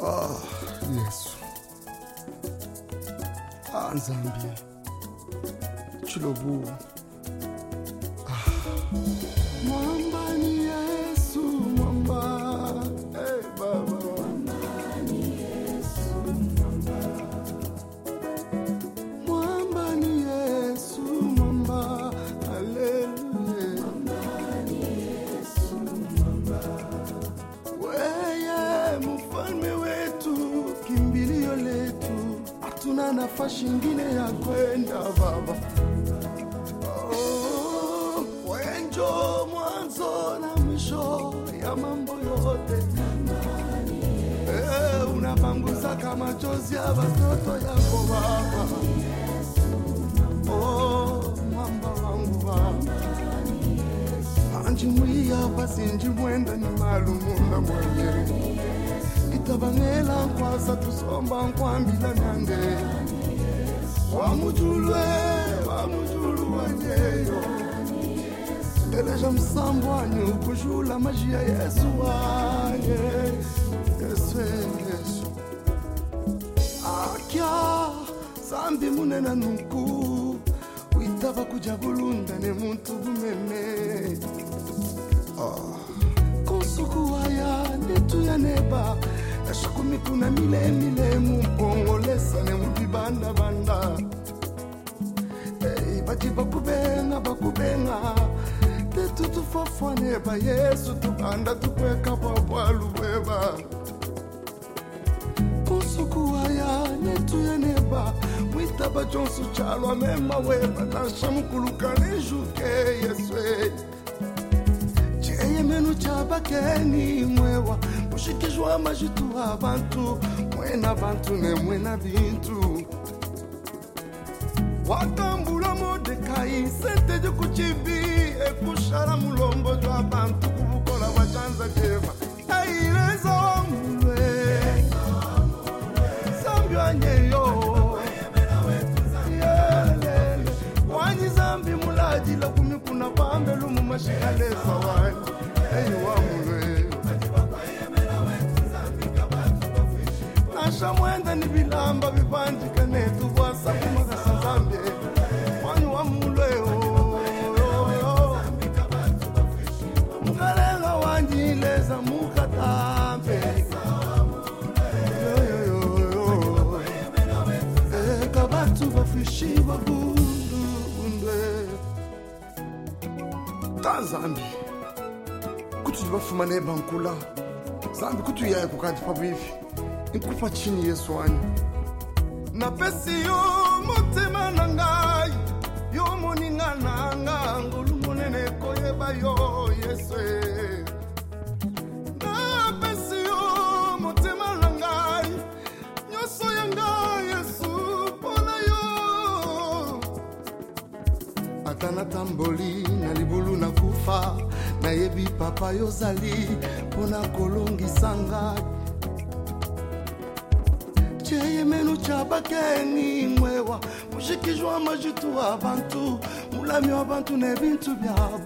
Ah, Yesu. Ah, Nzambi. Chilobu. Nafasi ingine ya kwenda Baba. Oh, wewe njo mwanzo na mwisho ya mambo yote. Eh, unapanguza kama machozi ya watoto yako Baba. Oh, mwamba wangu Baba anjimwiya pasinjimwenda ni malumunda mwenye itabangela nkwasa tusomba nkwambila wamujulwe wamujulu wanyeyo teleja msambo kujula majia yesu wanye. Yesu yesu. Akya sambi munena nuku. Uitaba kuja bulunda ne muntu bumeme ah, kosuku waya ndetu ya neba yashakumi kuna mile mile mumpongolesa ne mubibanda banda Hey, bati bakubenga bakubenga. Tetu tufafwane ba yesu tubanda tukweka bwabwalubweba kusuku waya netu yeneba mwitaba jonsu chalwa mema weba. Nasha mukulukane juke yeswe cheye menu chabakeni mwewa mushikishwa majitu abantu mwena bantu ne mwena bintu watambula modekai sente dikuchibi ekushara mulombo jwa bantu kubukola bachanza jeva aileza nasha mwenda ni bilamba bipanjika netu bwasa kumakasa zambie wanyi wamulweo oh, oh, oh. mukalenga wanjileza mukatambe. Eka batu bafishi babundubundwe ta zambi kuti bafumane bankula zambi kuti uyaye kukati pabwivi inkupa chini yesu wani napesi yo motema na ngai yo moninga na nga ngolu monene koyeba yo yesu. Napesi yo motema na ngai nyonso ya ngai yesu mpona yo. Ata natamboli na libulu nakufa nayebi papa yozali mpona kolongisa ngai cheye menu cha bakeni mwewa mushikishwa majitu wa bantu mulami wa bantu ne bintu byabo.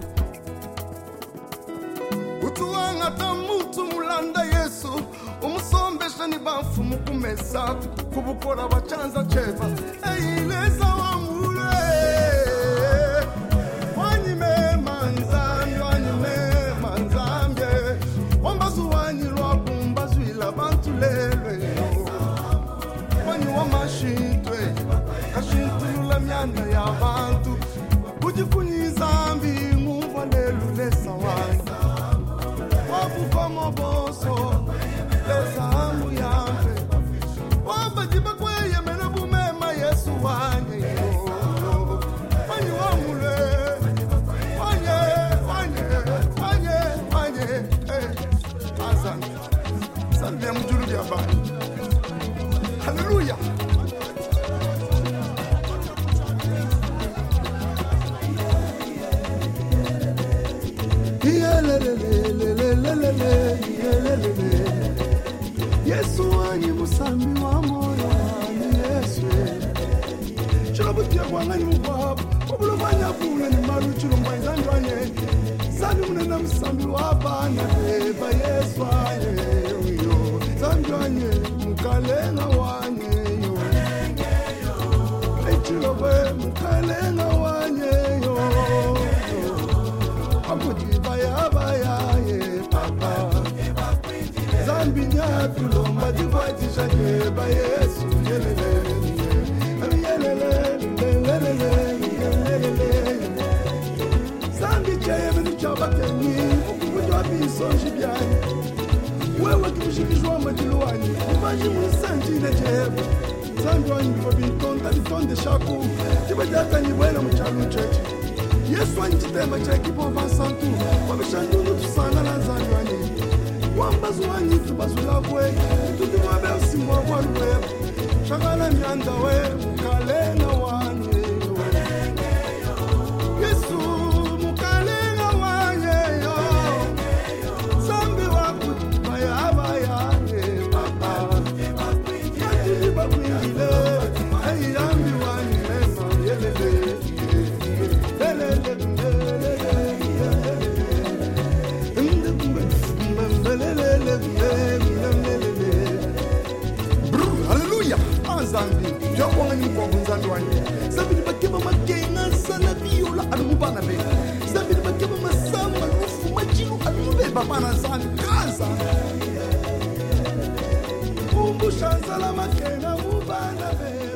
Utuwanga ta mutu mulanda yesu. Umusombesha ni bafumu kumesa kubukora bachanza cheva. Eileza wamule wanyimema kujifunyizambi yesu wanyi musambi wa moyo yesu. Ni wanye. Bana beba zambi nyatulomba dikwatishakeba yesu zambi jeyemeni jabakenyi ukubujwabisonji byaye wewe yesu wanyichitemba chekipo vansantu wabishandunu tusana na zambi wanyi wambazu wanyi tubazulabwe tuti mwabe usimwa bwaluwebo shakala myanda we mukalenga wanye yesu banzi byakuanga nyikwangu nzambe wanje nzambe libakeba makei na nzala biola alungu bana be. Nzambe libakeba masamba lufu majilu alungu be baba na nzambe kaza. Kumbusha nzala makei na mubana be.